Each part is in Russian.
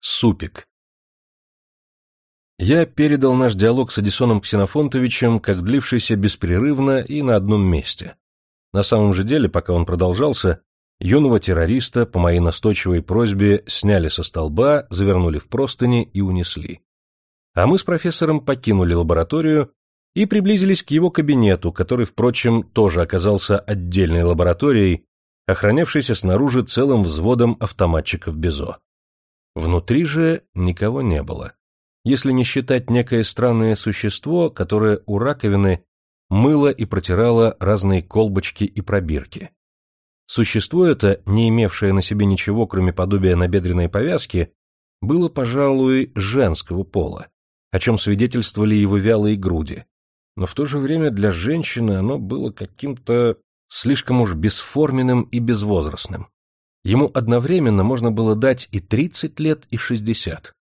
Супик. Я передал наш диалог с Эдисоном Ксенофонтовичем, как длившийся беспрерывно и на одном месте. На самом же деле, пока он продолжался, юного террориста по моей настойчивой просьбе сняли со столба, завернули в простыни и унесли. А мы с профессором покинули лабораторию и приблизились к его кабинету, который, впрочем, тоже оказался отдельной лабораторией, охранявшейся снаружи целым взводом автоматчиков БЕЗО. Внутри же никого не было, если не считать некое странное существо, которое у раковины мыло и протирало разные колбочки и пробирки. Существо это, не имевшее на себе ничего, кроме подобия набедренной повязки, было, пожалуй, женского пола, о чем свидетельствовали его вялые груди, но в то же время для женщины оно было каким-то слишком уж бесформенным и безвозрастным. Ему одновременно можно было дать и 30 лет, и 60.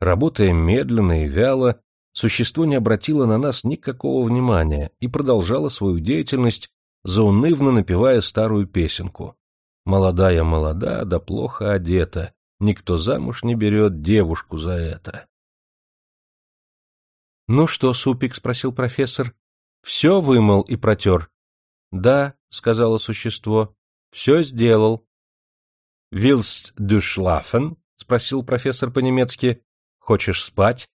Работая медленно и вяло, существо не обратило на нас никакого внимания и продолжало свою деятельность, заунывно напевая старую песенку. «Молодая молода, да плохо одета, никто замуж не берет девушку за это». «Ну что, Супик?» — спросил профессор. «Все вымыл и протер?» «Да», — сказала существо, — «все сделал». «Willst du schlafen?» — спросил профессор по-немецки. «Хочешь спать?»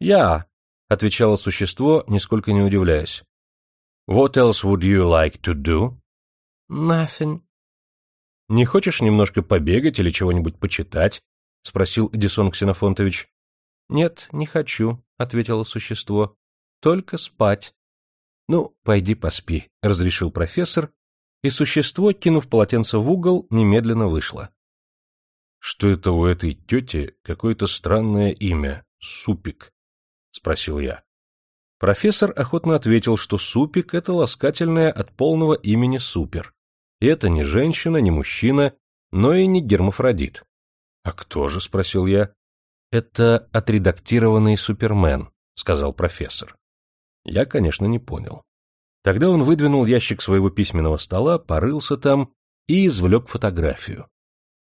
«Я», — отвечало существо, нисколько не удивляясь. «What else would you like to do?» «Nothing». «Не хочешь немножко побегать или чего-нибудь почитать?» — спросил Эдисон Ксенофонтович. «Нет, не хочу», — ответило существо. «Только спать». «Ну, пойди поспи», — разрешил профессор, и существо, кинув полотенце в угол, немедленно вышло что это у этой тети какое-то странное имя — Супик? — спросил я. Профессор охотно ответил, что Супик — это ласкательное от полного имени Супер. И это не женщина, не мужчина, но и не гермафродит. — А кто же? — спросил я. — Это отредактированный Супермен, — сказал профессор. Я, конечно, не понял. Тогда он выдвинул ящик своего письменного стола, порылся там и извлек фотографию.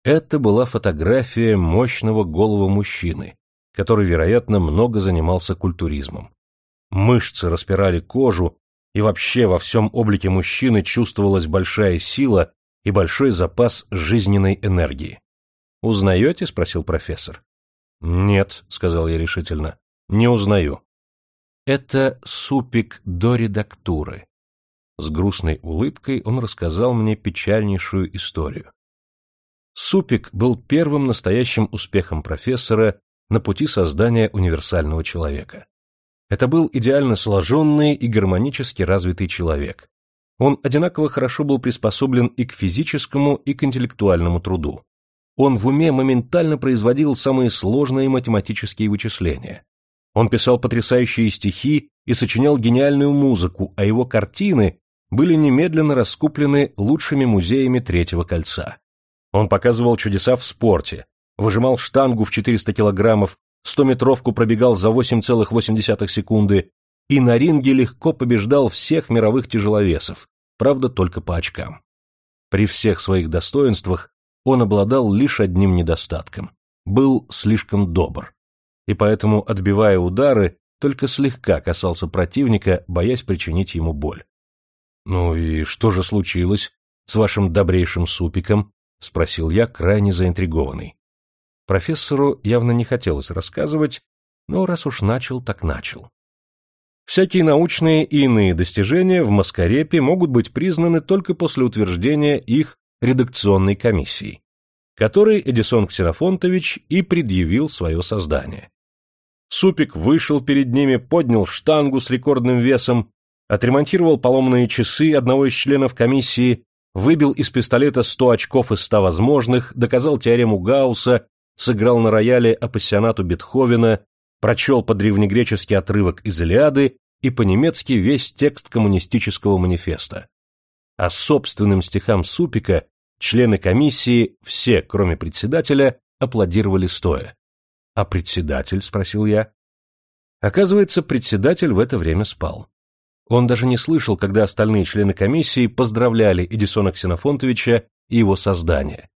Это была фотография мощного голого мужчины, который, вероятно, много занимался культуризмом. Мышцы распирали кожу, и вообще во всем облике мужчины чувствовалась большая сила и большой запас жизненной энергии. «Узнаете?» — спросил профессор. «Нет», — сказал я решительно, — «не узнаю». «Это супик до редактуры». С грустной улыбкой он рассказал мне печальнейшую историю. Супик был первым настоящим успехом профессора на пути создания универсального человека. Это был идеально сложенный и гармонически развитый человек. Он одинаково хорошо был приспособлен и к физическому, и к интеллектуальному труду. Он в уме моментально производил самые сложные математические вычисления. Он писал потрясающие стихи и сочинял гениальную музыку, а его картины были немедленно раскуплены лучшими музеями Третьего кольца. Он показывал чудеса в спорте, выжимал штангу в 400 килограммов, 100-метровку пробегал за 8,8 секунды и на ринге легко побеждал всех мировых тяжеловесов, правда, только по очкам. При всех своих достоинствах он обладал лишь одним недостатком – был слишком добр. И поэтому, отбивая удары, только слегка касался противника, боясь причинить ему боль. «Ну и что же случилось с вашим добрейшим супиком?» — спросил я, крайне заинтригованный. Профессору явно не хотелось рассказывать, но раз уж начал, так начал. Всякие научные и иные достижения в Маскарепе могут быть признаны только после утверждения их редакционной комиссией, которой Эдисон Ксенофонтович и предъявил свое создание. Супик вышел перед ними, поднял штангу с рекордным весом, отремонтировал поломанные часы одного из членов комиссии выбил из пистолета сто очков из ста возможных, доказал теорему Гаусса, сыграл на рояле апассионату Бетховена, прочел по-древнегречески отрывок из Илиады и по-немецки весь текст коммунистического манифеста. А собственным стихам Супика члены комиссии, все, кроме председателя, аплодировали стоя. «А председатель?» — спросил я. Оказывается, председатель в это время спал. Он даже не слышал, когда остальные члены комиссии поздравляли Эдисона Ксенофонтовича и его создание.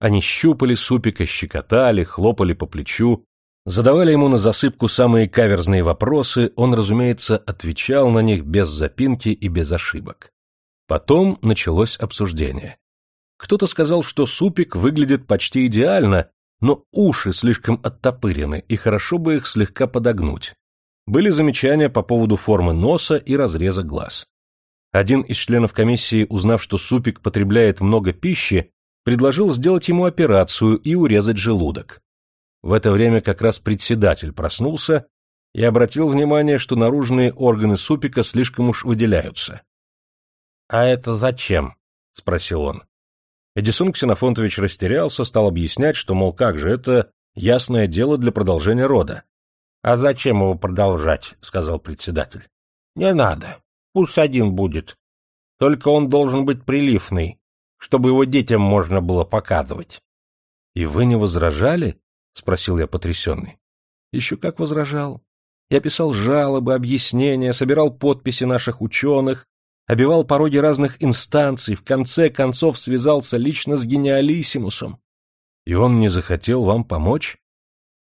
Они щупали Супика, щекотали, хлопали по плечу, задавали ему на засыпку самые каверзные вопросы, он, разумеется, отвечал на них без запинки и без ошибок. Потом началось обсуждение. Кто-то сказал, что Супик выглядит почти идеально, но уши слишком оттопырены, и хорошо бы их слегка подогнуть. Были замечания по поводу формы носа и разреза глаз. Один из членов комиссии, узнав, что Супик потребляет много пищи, предложил сделать ему операцию и урезать желудок. В это время как раз председатель проснулся и обратил внимание, что наружные органы Супика слишком уж выделяются. — А это зачем? — спросил он. Эдисон Ксенофонтович растерялся, стал объяснять, что, мол, как же, это ясное дело для продолжения рода. — А зачем его продолжать? — сказал председатель. — Не надо. Пусть один будет. Только он должен быть приливный, чтобы его детям можно было показывать. — И вы не возражали? — спросил я потрясенный. — Еще как возражал. Я писал жалобы, объяснения, собирал подписи наших ученых, обивал пороги разных инстанций, в конце концов связался лично с гениалиссимусом. — И он не захотел вам помочь? —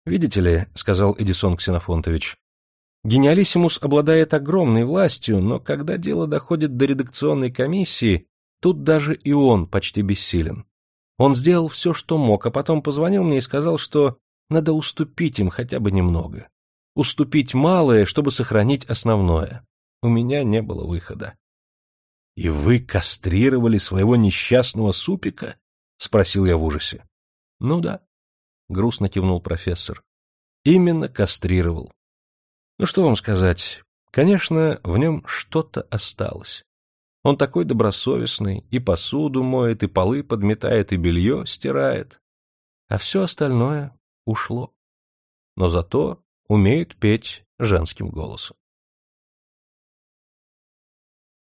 Видите ли, — сказал Эдисон Ксенофонтович, — гениалиссимус обладает огромной властью, но когда дело доходит до редакционной комиссии, Тут даже и он почти бессилен. Он сделал все, что мог, а потом позвонил мне и сказал, что надо уступить им хотя бы немного. Уступить малое, чтобы сохранить основное. У меня не было выхода. — И вы кастрировали своего несчастного супика? — спросил я в ужасе. — Ну да, — грустно кивнул профессор. — Именно кастрировал. Ну что вам сказать, конечно, в нем что-то осталось. Он такой добросовестный, и посуду моет, и полы подметает, и белье стирает. А все остальное ушло. Но зато умеет петь женским голосом.